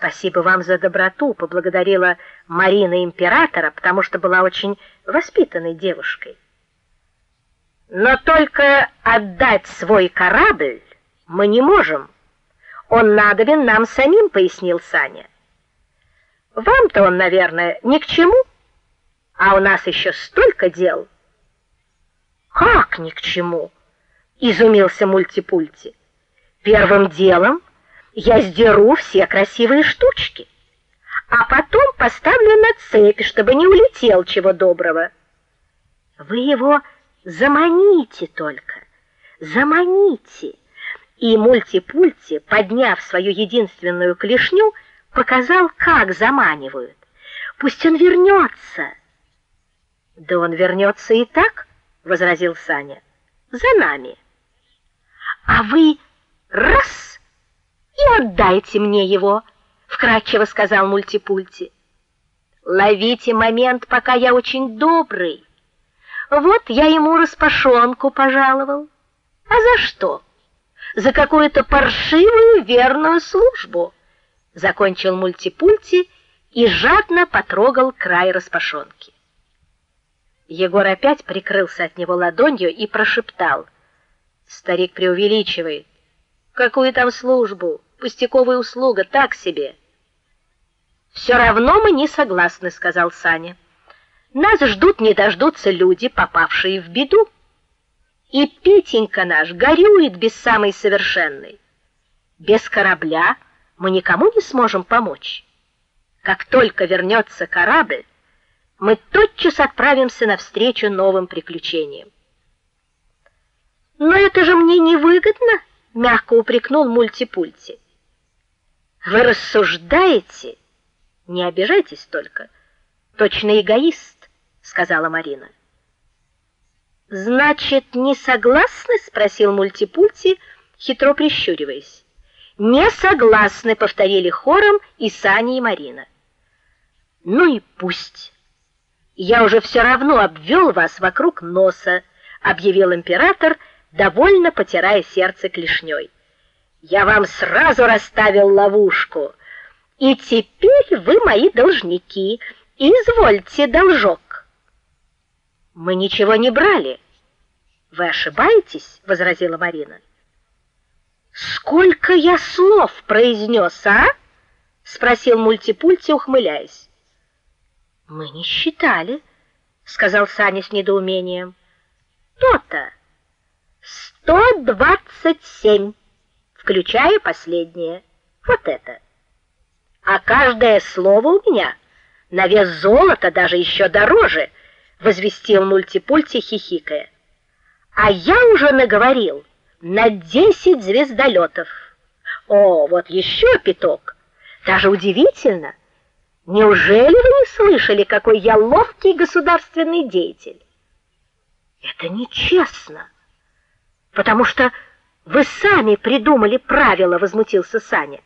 Спасибо вам за доброту, поблагодарила Марина императора, потому что была очень воспитанной девушкой. Но только отдать свой корабль мы не можем. Он надобен нам самим, пояснил Саня. Вам-то он, наверное, ни к чему, а у нас еще столько дел. Как ни к чему? изумился мультипульти. Первым делом я сдеру все красивые штучки, а потом поставлю на цепи, чтобы не улетел чего доброго. Вы его заманите только, заманите. И мультипульти, подняв свою единственную клешню, показал, как заманивают. Пусть он вернется. Да он вернется и так, возразил Саня. За нами. А вы и отдайте мне его, вкратчиво сказал Мультипульти. Ловите момент, пока я очень добрый. Вот я ему распашонку пожаловал. А за что? За какую-то паршивую верную службу, закончил Мультипульти и жадно потрогал край распашонки. Егор опять прикрылся от него ладонью и прошептал: "Старик преувеличивает. Какую там службу? Пустяковая услуга, так себе". «Все равно мы не согласны, сказал Саня. Нас ждут не дождутся люди, попавшие в беду. И Петенька наш горюет без самой совершенной. Без корабля мы никому не сможем помочь. Как только вернется корабль, мы тотчас отправимся навстречу новым приключениям. Но это же мне невыгодно, мягко упрекнул Мультипульти. Вы рассуждаете, не обижайтесь только. Точно эгоист, сказала Марина. Значит, не согласны, спросил Мультипульти, хитро прищуриваясь. Не согласны, повторили хором и Саня, и Марина. Ну и пусть я уже все равно обвел вас вокруг носа, объявил император, довольно потирая сердце клешней. Я вам сразу расставил ловушку. И теперь вы мои должники. Извольте должок. Мы ничего не брали. Вы ошибаетесь, возразила Марина. Сколько я слов произнес, а? спросил Мультипульти, ухмыляясь. Мы не считали, сказал Саня с недоумением. То-то. Сто двадцать семь, включая последнее. Вот это. А каждое слово у меня на вес золота даже еще дороже, возвестил мультипульти хихикая. А я уже наговорил на десять звездолетов. О, вот еще пяток. Даже удивительно, Неужели вы не слышали, какой я ловкий государственный деятель? Это нечестно, потому что вы сами придумали правила, возмутился Саня.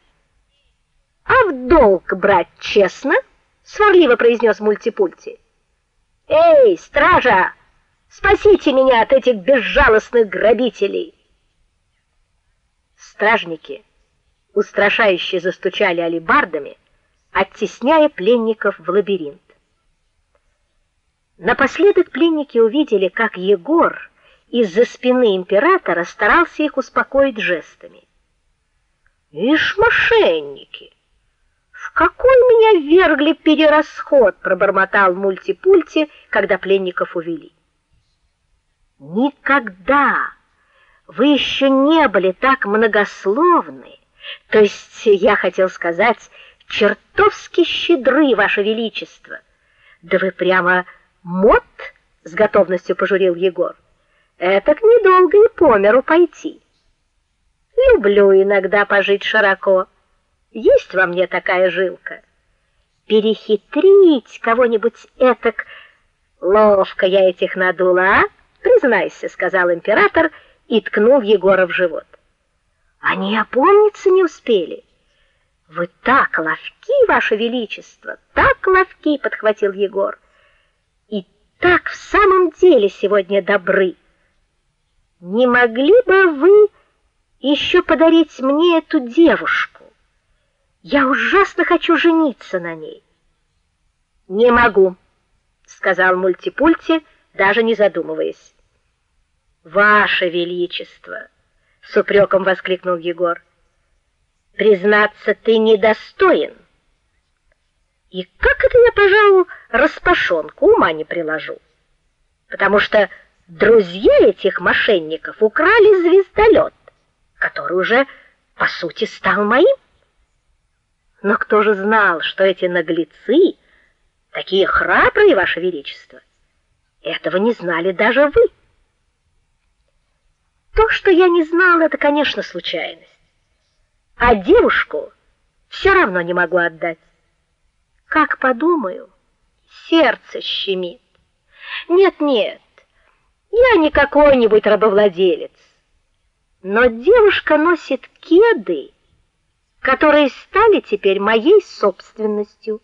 А в долг брать честно? сварливо произнес Мультипульти. Эй, стража, спасите меня от этих безжалостных грабителей. Стражники устрашающе застучали алебардами оттесняя пленников в лабиринт. Напоследок пленники увидели, как Егор из-за спины императора старался их успокоить жестами. "Ишь, мошенники! В какой меня вергли перерасход", пробормотал мультипульти, когда пленников увели. "Никогда вы еще не были так многословны. То есть я хотел сказать, чертовски щедры, ваше величество. Да вы прямо мод, с готовностью пожурил Егор. Это к недолго и по миру пойти. Люблю иногда пожить широко. Есть во мне такая жилка. Перехитрить кого-нибудь этак ловко я этих надула, а? Признайся, сказал император и ткнул Егора в живот. Они опомниться не успели. Вы так ловки, ваше величество, так ловки, подхватил Егор. И так в самом деле сегодня добры. Не могли бы вы еще подарить мне эту девушку? Я ужасно хочу жениться на ней. Не могу, сказал мультипульти, даже не задумываясь. Ваше величество, с упреком воскликнул Егор. Признаться, ты недостоин. И как это я, пожалуй, распашонку ума не приложу. Потому что друзья этих мошенников украли звездолет, который уже по сути стал моим. Но кто же знал, что эти наглецы такие храбрые, ваше величество? Этого не знали даже вы. То, что я не знал, это, конечно, случайность. А девушку все равно не могу отдать. Как подумаю, сердце щемит. Нет, нет. Не какой-нибудь рабовладелец. Но девушка носит кеды, которые стали теперь моей собственностью.